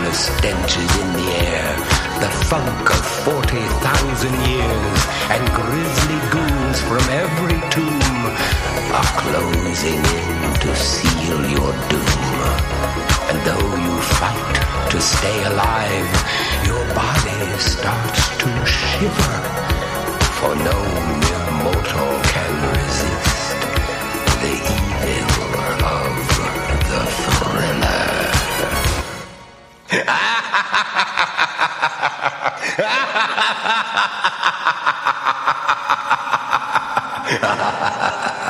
foulest stench is in the air, the funk of 40,000 years, and grisly ghouls from every tomb are closing in to seal your doom. And though you fight to stay alive, your body starts to shiver, for no ハハハハ